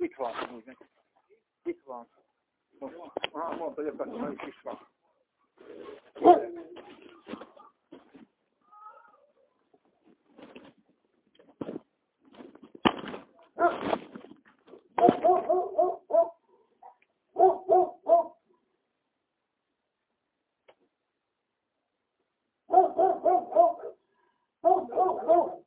İlk var bugün. İlk var. Aha, orada yaklaşma ilk var. Oh, oh, oh.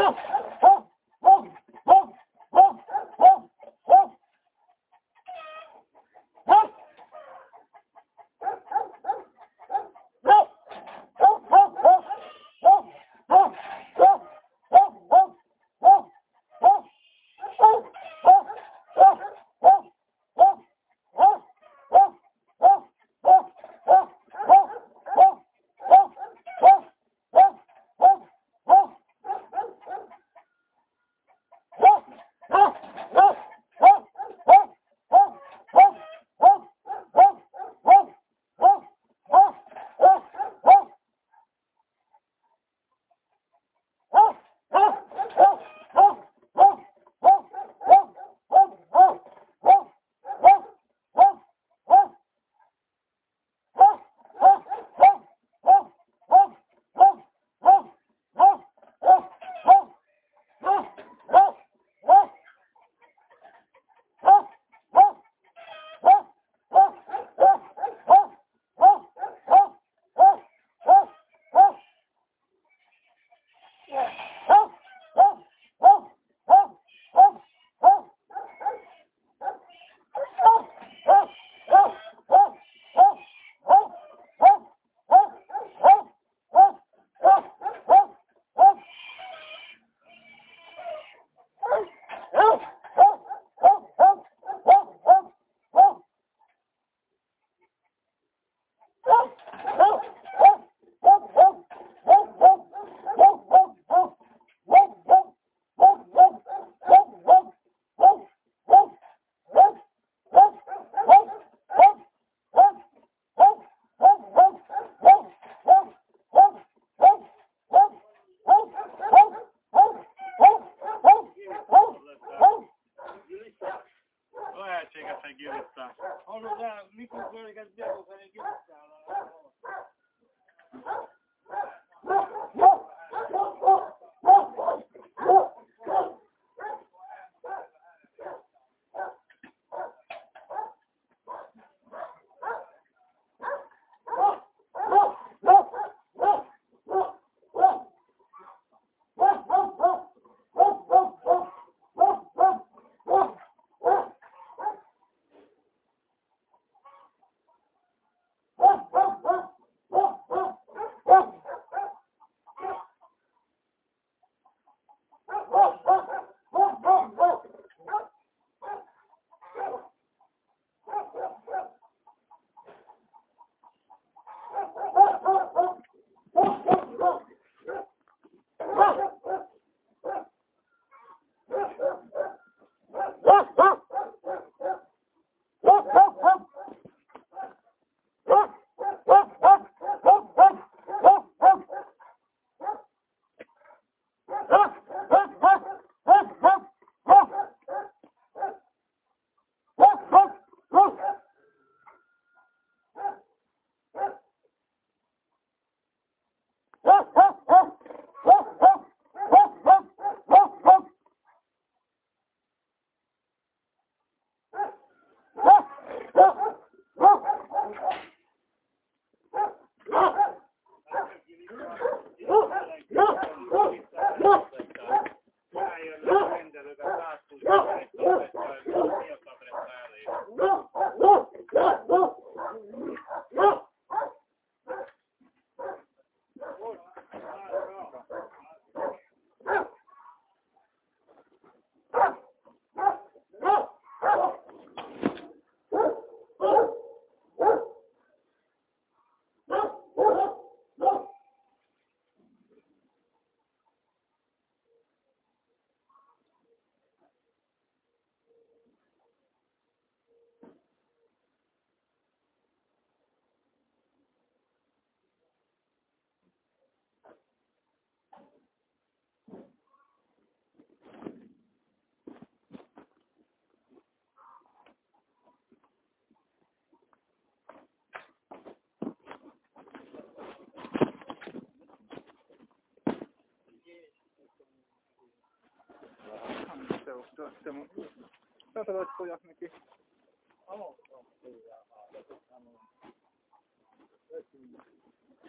well. Mondta, hogy a itt is van. azt te mondod. Nem tudod, hogy folyak neki.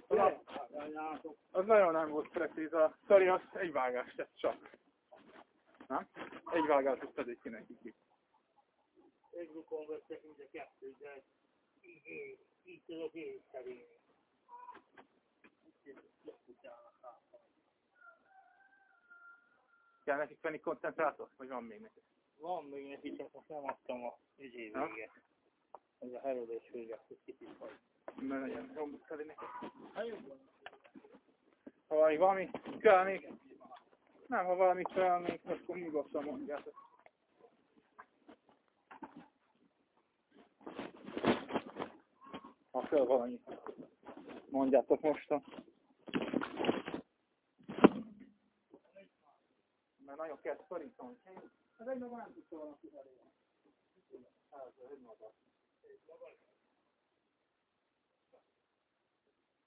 Az, az nagyon nem volt precíz. A Szari az egy vágást tett csak. Nem? Egy vágást egy neki ki. Egy lukon vettek mind a kettő, de így, így tudok én is Kell nekik venni koncentrátort, vagy van még neki? Van még neki, csak most nem adtam a ügyé véget. Ez a herődés vége, hogy kicsit vagy. Mert legyen rombot felé neki. Ha valami, valami kell még, nem, ha valami kell még, akkor nyugodtan mondjátok. Ha kell valami, mondjátok mostan. Mert nagyon kell szorítani. Ez egy maga nem tudta volna kifelé. Ez egy maga.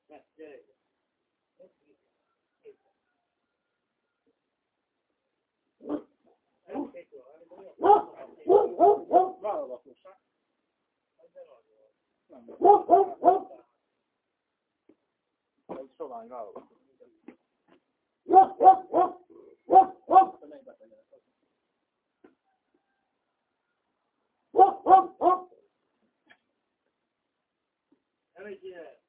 Ne, gyere ide. Válogatos. Nem. Ez sovány válogatos. Nem egy ide. Gyere.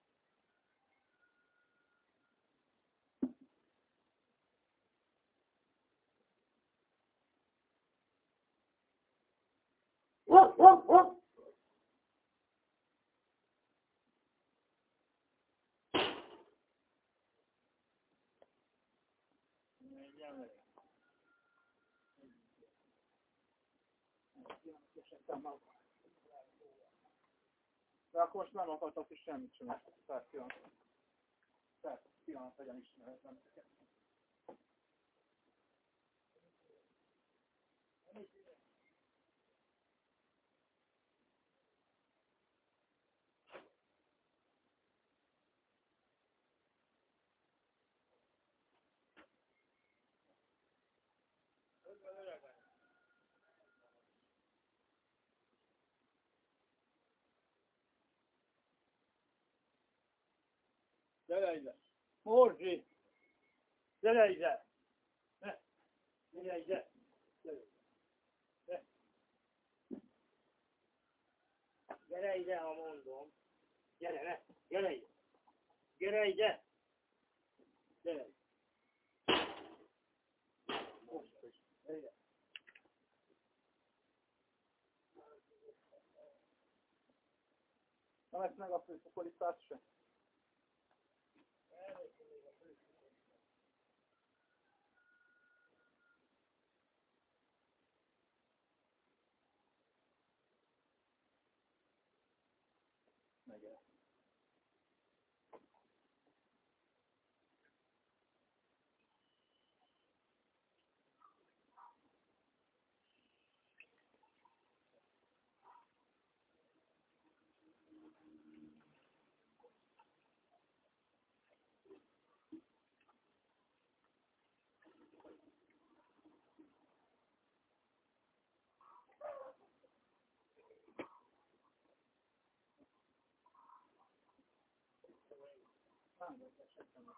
De akkor most nem akartak is semmit sem. Persze, pillanat. Persze, pillanat, legyen ismeretlen. Gyere ide. Morzsi! Gyere ide! Ne! Gyere ide! Gyere. Ne. Gyere ide, ha mondom. Gyere, ne! Gyere ide! Gyere ide! Gyere ide! Most is. Gyere ide. Nem lesz meg a 那我这是怎么？